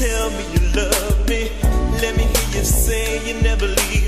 tell me you love me. Let me hear you say you never leave.